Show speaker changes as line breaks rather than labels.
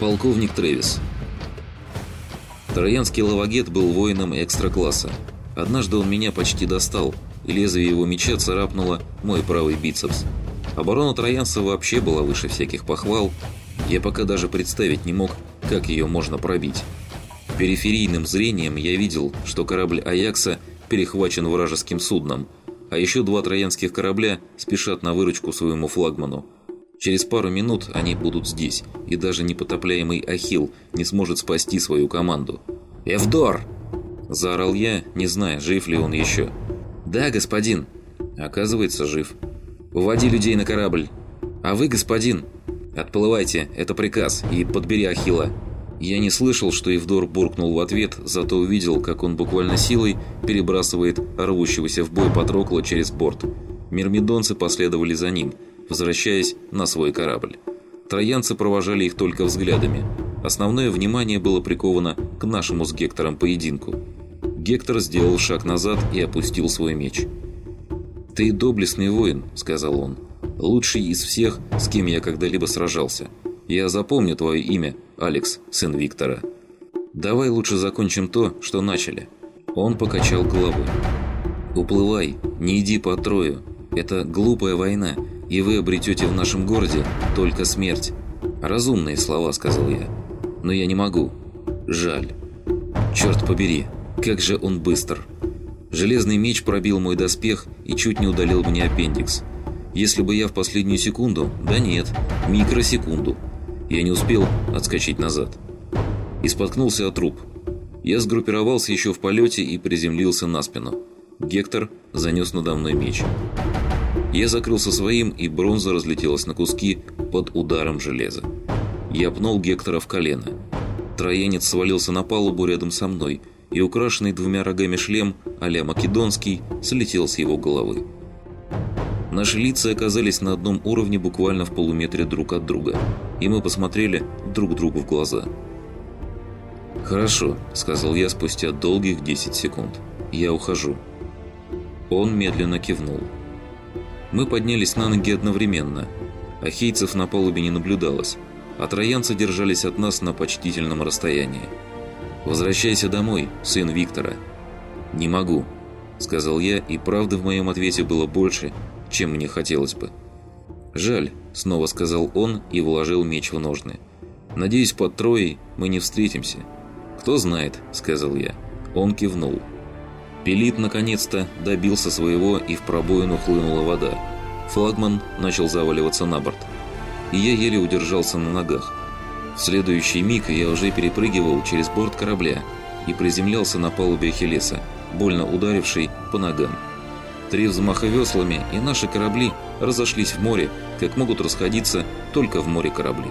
Полковник Трэвис. Троянский лавагет был воином экстра-класса. Однажды он меня почти достал, и лезвие его меча царапнуло мой правый бицепс. Оборона троянца вообще была выше всяких похвал. Я пока даже представить не мог, как ее можно пробить. Периферийным зрением я видел, что корабль «Аякса» перехвачен вражеским судном, а еще два троянских корабля спешат на выручку своему флагману. Через пару минут они будут здесь, и даже непотопляемый Ахилл не сможет спасти свою команду. «Эвдор!» – заорал я, не зная, жив ли он еще. «Да, господин!» Оказывается, жив. «Уводи людей на корабль!» «А вы, господин?» «Отплывайте, это приказ, и подбери Ахилла!» Я не слышал, что Евдор буркнул в ответ, зато увидел, как он буквально силой перебрасывает рвущегося в бой Патрокла через борт. Мирмидонцы последовали за ним, возвращаясь на свой корабль. Троянцы провожали их только взглядами. Основное внимание было приковано к нашему с Гектором поединку. Гектор сделал шаг назад и опустил свой меч. «Ты доблестный воин», — сказал он. «Лучший из всех, с кем я когда-либо сражался. Я запомню твое имя, Алекс, сын Виктора. Давай лучше закончим то, что начали». Он покачал головой. «Уплывай, не иди по трою. Это глупая война, и вы обретете в нашем городе только смерть». «Разумные слова», — сказал я. «Но я не могу. Жаль. Черт побери, как же он быстр!» Железный меч пробил мой доспех и чуть не удалил мне аппендикс. Если бы я в последнюю секунду... Да нет, микросекунду. Я не успел отскочить назад. И споткнулся о труп. Я сгруппировался еще в полете и приземлился на спину. Гектор занес надо мной меч. Я закрылся своим, и бронза разлетелась на куски под ударом железа. Я пнул Гектора в колено. Троянец свалился на палубу рядом со мной, и украшенный двумя рогами шлем а-ля Македонский слетел с его головы. Наши лица оказались на одном уровне буквально в полуметре друг от друга, и мы посмотрели друг другу в глаза. «Хорошо», — сказал я спустя долгих 10 секунд. «Я ухожу». Он медленно кивнул. Мы поднялись на ноги одновременно. Ахейцев на палубе не наблюдалось, а троянцы держались от нас на почтительном расстоянии. «Возвращайся домой, сын Виктора». «Не могу», — сказал я, и правды в моем ответе было больше, чем мне хотелось бы. «Жаль», — снова сказал он и вложил меч в ножны. «Надеюсь, под Троей мы не встретимся». «Кто знает», — сказал я. Он кивнул. Пелит наконец-то добился своего, и в пробоину хлынула вода. Флагман начал заваливаться на борт. И я еле удержался на ногах. В следующий миг я уже перепрыгивал через борт корабля и приземлялся на палубе Ахиллеса, больно ударивший по ногам. Три взмаха веслами, и наши корабли разошлись в море, как могут расходиться только в море корабли.